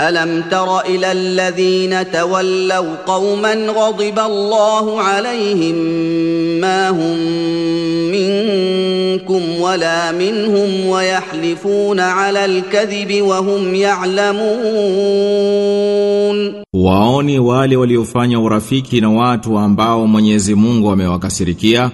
الم تر الى الذين تولوا قوما غضب الله عليهم ما هم منكم ولا منهم ويحلفون على الكذب وهم يعلمون Waoni wale waliofanya urafiki na watu ambao Mwenyezi Mungu amewakasirikia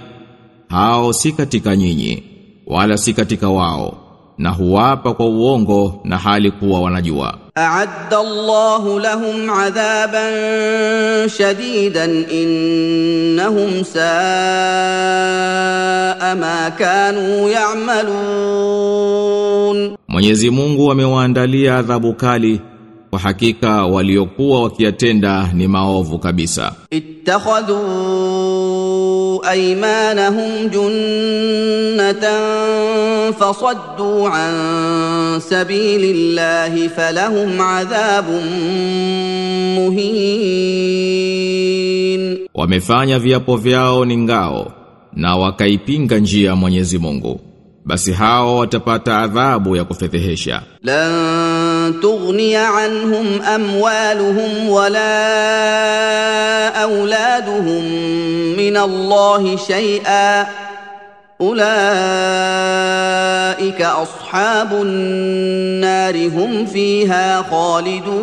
hao si katika nyinyi wala si katika wao na huwapa kwa uongo na hali kuwa wanajua. A'adda Allahu lahum adhaban shadidan innahum saa ma kanu ya'malun, Mwenyezi Mungu amewaandalia adhabu kali kwa hakika waliokuwa wakiyatenda ni maovu kabisa. Ittakhadhu aymanahum junnatan fasaddu an sabilillahi falahum adhabun muhin, wamefanya viapo vyao ni ngao na wakaipinga njia ya Mwenyezi Mungu basi hao watapata adhabu ya kufedhehesha. Lan tughniya anhum amwaluhum wala auladuhum min Allahi shay'a ulaika ashabun nari hum fiha khalidun,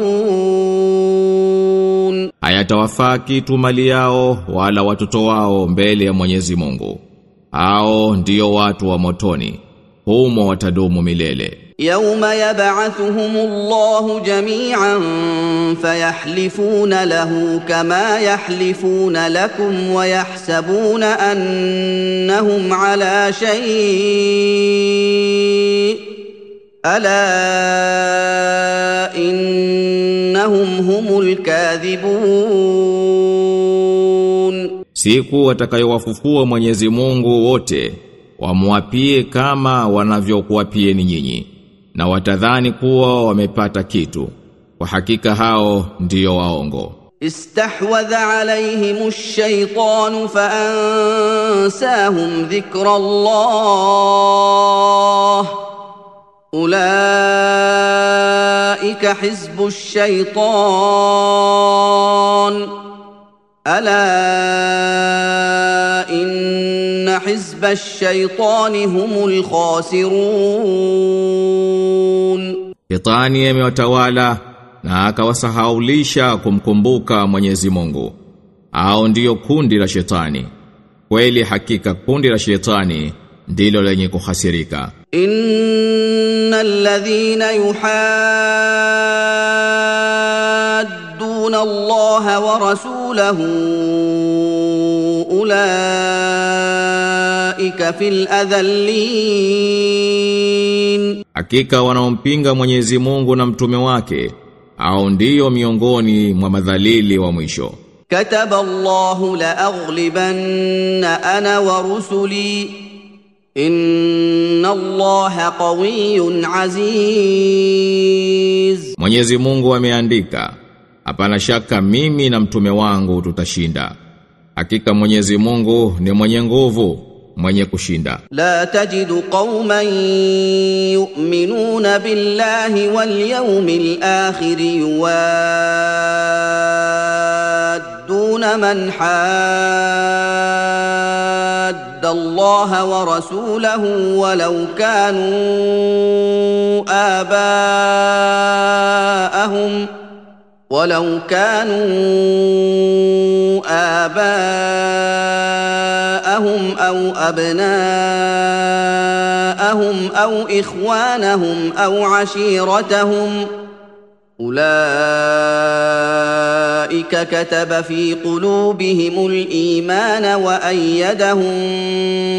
hayatawafaa kitu mali yao wala watoto wao mbele ya Mwenyezi Mungu. hao ndio watu wa motoni humo watadumu milele يوم يبعثهم الله جميعا فيحلفون له كما يحلفون لكم ويحسبون انهم على شيء الا انهم هم الكاذبون siku atakayowafufua Mwenyezi Mungu wote wamwapie kama wanavyokuapieni nyinyi na watadhani kuwa wamepata kitu. Kwa hakika hao ndiyo waongo. Istahwadha alaihim ash-shaytan faansahum dhikra Allah ulaika hizbu ash-shaytan. Ala inna hizba ash-shaytani humul khasirun, amewatawala na akawasahaulisha kumkumbuka Mwenyezi Mungu. Hao ndiyo kundi la shetani. Kweli hakika kundi la shetani ndilo lenye kuhasirika. Innal ladhina yuhaa الله ورسوله اولئك في الاذلين Hakika wanaompinga Mwenyezi Mungu na mtume wake au ndiyo miongoni mwa madhalili wa mwisho. كتب الله لاغلبن انا ورسلي ان الله قوي عزيز Mwenyezi Mungu ameandika, Hapana shaka mimi na mtume wangu tutashinda. Hakika Mwenyezi Mungu ni mwenye nguvu, mwenye kushinda. La tajidu qauman yu'minuna billahi wal yawmil akhir yuwadduna man hadda Allah wa rasulahu walau kanu aba'ahum ولو كانوا اباءهم أو ابناءهم أو اخوانهم أو عشيرتهم اولئك كتب في قلوبهم الايمان وايدهم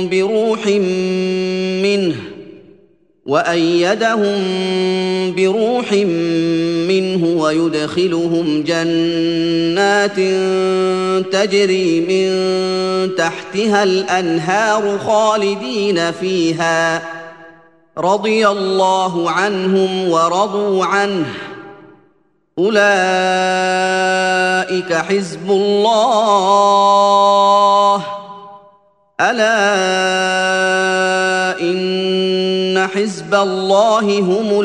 بروح منه وأيدهم بروح منه ويدخلهم جنات تجري من تحتها الأنهار خالدين فيها. رضي الله عنهم ورضوا عنه. أولئك حزب الله. ألا إن حزب الله هم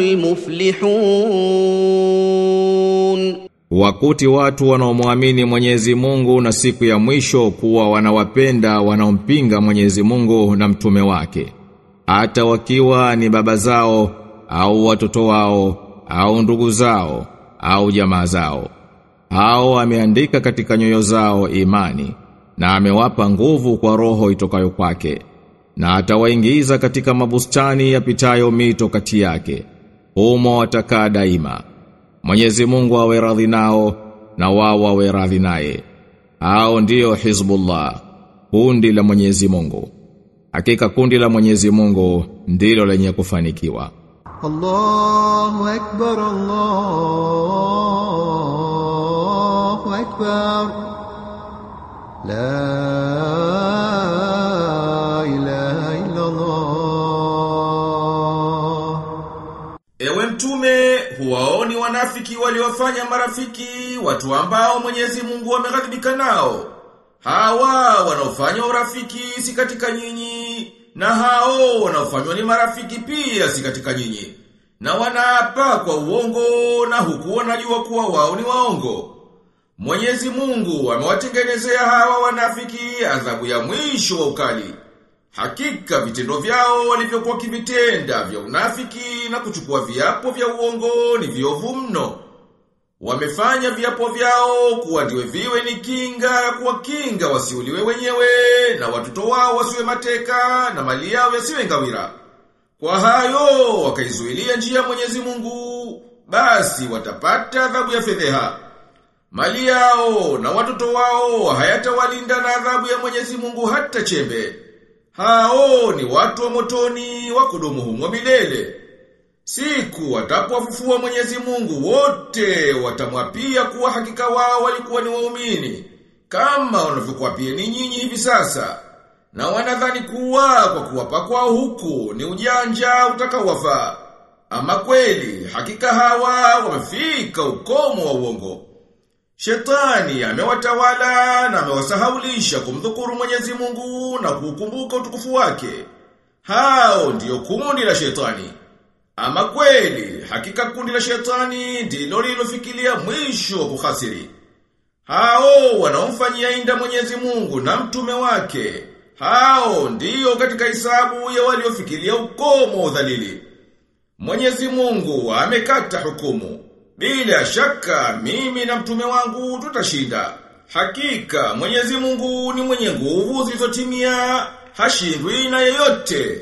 المفلحون Wakuti watu wanaomwamini Mwenyezi Mungu na siku ya mwisho kuwa wanawapenda wanaompinga Mwenyezi Mungu na mtume wake. Hata wakiwa ni baba zao au watoto wao au ndugu zao au jamaa zao. Hao ameandika katika nyoyo zao imani na amewapa nguvu kwa roho itokayo kwake na atawaingiza katika mabustani yapitayo mito kati yake. Humo watakaa daima. Mwenyezi Mungu awe radhi nao na wao awe radhi naye. Hao ndio Hizbullah kundi la Mwenyezi Mungu. Hakika kundi la Mwenyezi Mungu ndilo lenye kufanikiwa. Allahu akbar Allahu akbar. La wanafiki waliofanya marafiki, watu ambao Mwenyezi Mungu ameghadhibika nao. Hawa wanaofanya urafiki si katika nyinyi, na hao wanaofanywa ni marafiki pia si katika nyinyi. Na wanaapa kwa uongo na huku wanajua kuwa wao ni waongo. Mwenyezi Mungu amewatengenezea hawa wanafiki adhabu ya mwisho wa ukali. Hakika vitendo vyao walivyokuwa kivitenda vya unafiki na kuchukua viapo vya uongo ni viovu mno. Wamefanya viapo vyao kuwa ndiwe viwe ni kinga ya kuwakinga wasiuliwe wenyewe na watoto wao wasiwe mateka na mali yao yasiwe ngawira. Kwa hayo wakaizuilia njia ya Mwenyezi Mungu, basi watapata adhabu ya fedheha. Mali yao na watoto wao hayatawalinda na adhabu ya Mwenyezi Mungu hata chembe. Hao ni watu wa motoni wa kudumu humo milele. Siku watapowafufua Mwenyezi Mungu wote watamwapia kuwa hakika wao walikuwa ni waumini kama wanavyokuwa pia ni nyinyi hivi sasa. Na wanadhani kuwa kwa kuwapa kwao huku ni ujanja utakaowafaa. Ama kweli hakika hawa wamefika ukomo wa uongo. Shetani amewatawala na amewasahaulisha kumdhukuru Mwenyezi Mungu na kukumbuka utukufu wake. Hao ndiyo kundi la shetani. Ama kweli, hakika kundi la shetani ndilo lilofikilia mwisho wa kuhasiri. Hao wanaomfanyia inda Mwenyezi Mungu na mtume wake. Hao ndiyo katika hisabu ya waliofikilia ukomo udhalili. Mwenyezi Mungu amekata hukumu. Bila shaka mimi na mtume wangu tutashinda. Hakika Mwenyezi Mungu ni mwenye nguvu zilizotimia, hashindwi na yeyote.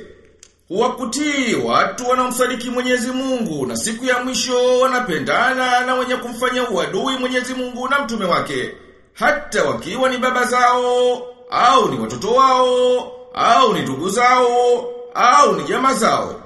Huwakutii watu wanaomsadiki Mwenyezi Mungu na siku ya mwisho wanapendana na wenye kumfanya uadui Mwenyezi Mungu na mtume wake. Hata wakiwa ni baba zao, au ni watoto wao, au ni ndugu zao, au ni jamaa zao.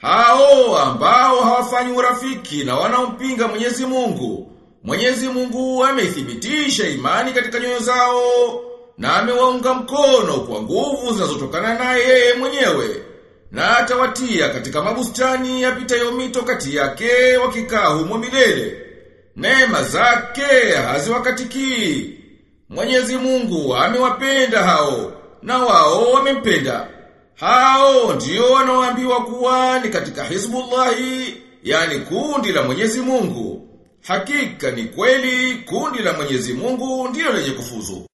Hao ambao hawafanyi urafiki na wanaompinga Mwenyezi Mungu. Mwenyezi Mungu ameithibitisha imani katika nyoyo zao na amewaunga mkono kwa nguvu zinazotokana naye yeye mwenyewe. Na atawatia katika mabustani yapitayo mito kati yake wakikaa humo milele. Neema zake haziwakatikii. Mwenyezi Mungu amewapenda hao na wao wamempenda. Hao ndio wanaoambiwa kuwa ni katika Hizbullahi, yani kundi la Mwenyezi Mungu. Hakika ni kweli kundi la Mwenyezi Mungu ndilo lenye kufuzu.